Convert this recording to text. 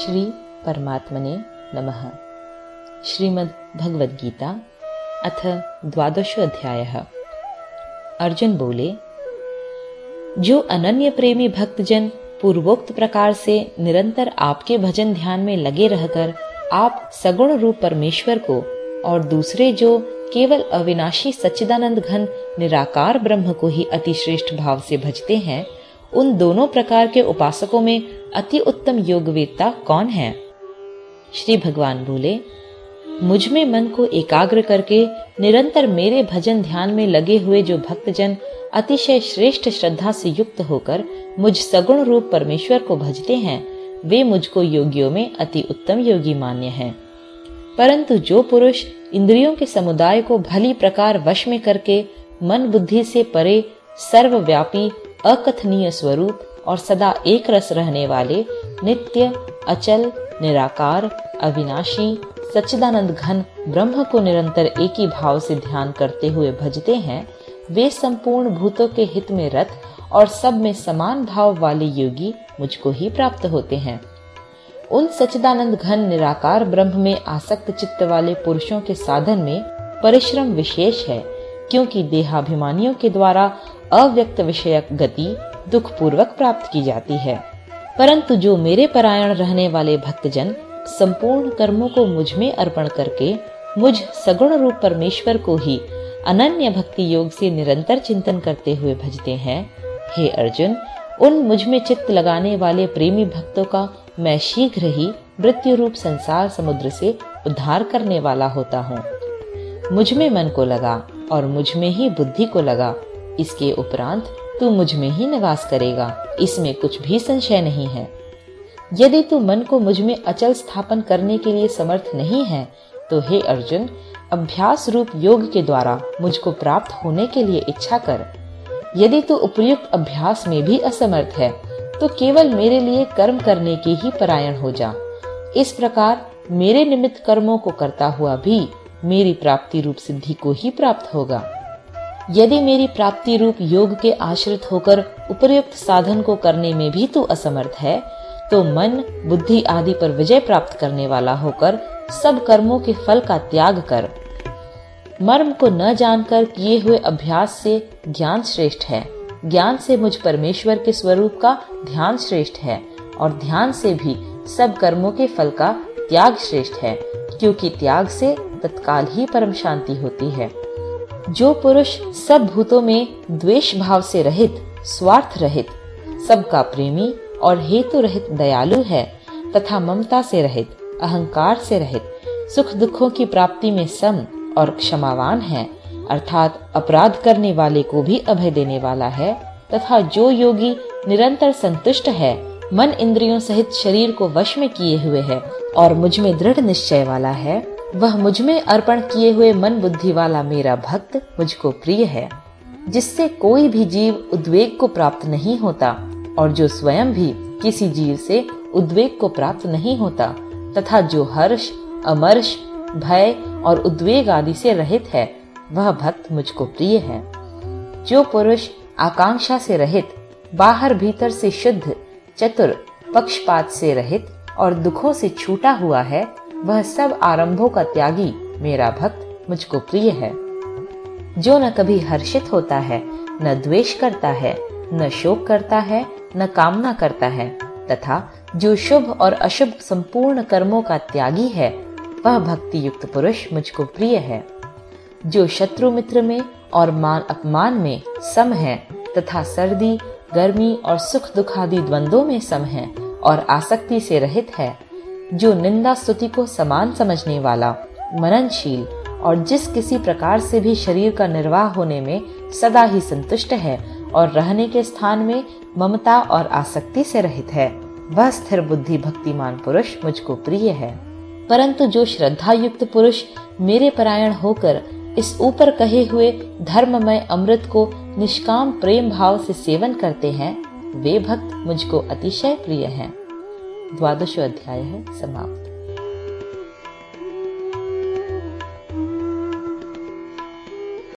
श्री परमात्मने नमः। श्रीमद् भगवद गीता अथ द्वादशो अध्यायः। अर्जुन बोले, जो अनन्य प्रेमी भक्तजन पूर्वोक्त प्रकार से निरंतर आपके भजन ध्यान में लगे रहकर आप सगुण रूप परमेश्वर को और दूसरे जो केवल अविनाशी सच्चिदानंद घन निराकार ब्रह्म को ही अतिश्रेष्ठ भाव से भजते हैं उन दोनों प्रकार के उपासकों में अति उत्तम योगवेत्ता कौन है? श्री भगवान बोले, मुझमें मन को एकाग्र करके निरंतर मेरे भजन ध्यान में लगे हुए जो भक्तजन अतिशय श्रेष्ठ श्रद्धा से युक्त होकर मुझ सगुण रूप परमेश्वर को भजते हैं, वे मुझको योगियों में अति उत्तम योगी मान्य हैं। परंतु जो पुरुष इंद्रियों के समुदाय को भली प्रकार वश में करके मन बुद्धि से परे सर्वव्यापी अकथनीय स्वरूप और सदा एक रस रहने वाले नित्य, अचल, निराकार, अविनाशी, सच्चिदानंद घन ब्रह्म को निरंतर एक ही भाव से ध्यान करते हुए भजते हैं, वे संपूर्ण भूतों के हित में रत और सब में समान भाव वाले योगी मुझको ही प्राप्त होते हैं। उन सच्चिदानंद घन निराकार ब्रह्म में आसक्त चित्त वाले पुरुषों के साधन में परिश्रम विशेष है। क्योंकि देहाभिमानियों के द्वारा अव्यक्त विषयक गति दुख पूर्वक प्राप्त की जाती है। परंतु जो मेरे परायण रहने वाले भक्तजन संपूर्ण कर्मों को मुझमें अर्पण करके मुझ सगुण रूप परमेश्वर को ही अनन्य भक्ति योग से निरंतर चिंतन करते हुए भजते हैं, हे अर्जुन, उन मुझमें चित्त लगाने वाले प्रेमी भक्तों का मैं शीघ्र ही मृत्यु रूप संसार समुद्र से उद्धार करने वाला होता हूँ। मुझमें मन को लगा और मुझमें ही बुद्धि को लगा। इसके उपरांत तू मुझमें ही निवास करेगा। इसमें कुछ भी संशय नहीं है। यदि तू मन को मुझमें अचल स्थापन करने के लिए समर्थ नहीं है तो हे अर्जुन, अभ्यास रूप योग के द्वारा मुझको प्राप्त होने के लिए इच्छा कर। यदि तू उपयुक्त अभ्यास में भी असमर्थ है तो केवल मेरे लिए कर्म करने के ही परायण हो जा। इस प्रकार मेरे निमित्त कर्मों को करता हुआ भी मेरी प्राप्ति रूप सिद्धि को ही प्राप्त होगा। यदि मेरी प्राप्ति रूप योग के आश्रित होकर उपयुक्त साधन को करने में भी तू असमर्थ है तो मन, बुद्धि आदि पर विजय प्राप्त करने वाला होकर सब कर्मों के फल का त्याग कर। मर्म को न जानकर किए हुए अभ्यास से ज्ञान श्रेष्ठ है। ज्ञान से मुझ परमेश्वर के स्वरूप का ध्यान श्रेष्ठ है और ध्यान से भी सब कर्मों के फल का त्याग श्रेष्ठ है, क्योंकि त्याग से तत्काल ही परम शांति होती है। जो पुरुष सब भूतों में द्वेष भाव से रहित, स्वार्थ रहित, सबका प्रेमी और हेतु रहित दयालु है, तथा ममता से रहित, अहंकार से रहित सुख दुखों की प्राप्ति में सम और क्षमावान है, अर्थात अपराध करने वाले को भी अभय देने वाला है, तथा जो योगी निरंतर संतुष्ट है, मन इंद्रियों सहित शरीर को वश में किए हुए है और मुझमें दृढ़ निश्चय वाला है वह मुझमें अर्पण किए हुए मन बुद्धि वाला मेरा भक्त मुझको प्रिय है, जिससे कोई भी जीव उद्वेग को प्राप्त नहीं होता और जो स्वयं भी किसी जीव से उद्वेग को प्राप्त नहीं होता, तथा जो हर्ष, अमर्ष, भय और उद्वेग आदि से रहित है, वह भक्त मुझको प्रिय है। जो पुरुष आकांक्षा से रहित, बाहर भीतर से शुद्ध, चतुर, पक्षपात से रहित और दुखों से छूटा हुआ है वह सब आरंभों का त्यागी, मेरा भक्त, मुझको प्रिय है। जो न कभी हर्षित होता है, न द्वेष करता है, न शोक करता है, न कामना करता है, तथा जो शुभ और अशुभ संपूर्ण कर्मों का त्यागी है, वह भक्ति युक्त पुरुष मुझको प्रिय है। जो शत्रु मित्र में और मान अपमान में सम है, तथा सर्दी, गर्मी और सुख दुख आदि द्वंद्वों में सम है और आसक्ति से रहित है जो निंदा स्तुति को समान समझने वाला, मननशील और जिस किसी प्रकार से भी शरीर का निर्वाह होने में सदा ही संतुष्ट है और रहने के स्थान में ममता और आसक्ति से रहित है, वह स्थिर बुद्धि भक्तिमान पुरुष मुझको प्रिय है। परंतु जो श्रद्धा युक्त पुरुष मेरे परायण होकर इस ऊपर कहे हुए धर्ममय अमृत को निष्काम प्रेम भाव से सेवन करते हैं, वे भक्त मुझको अतिशय प्रिय हैं। द्वादश अध्याय है समाप्त।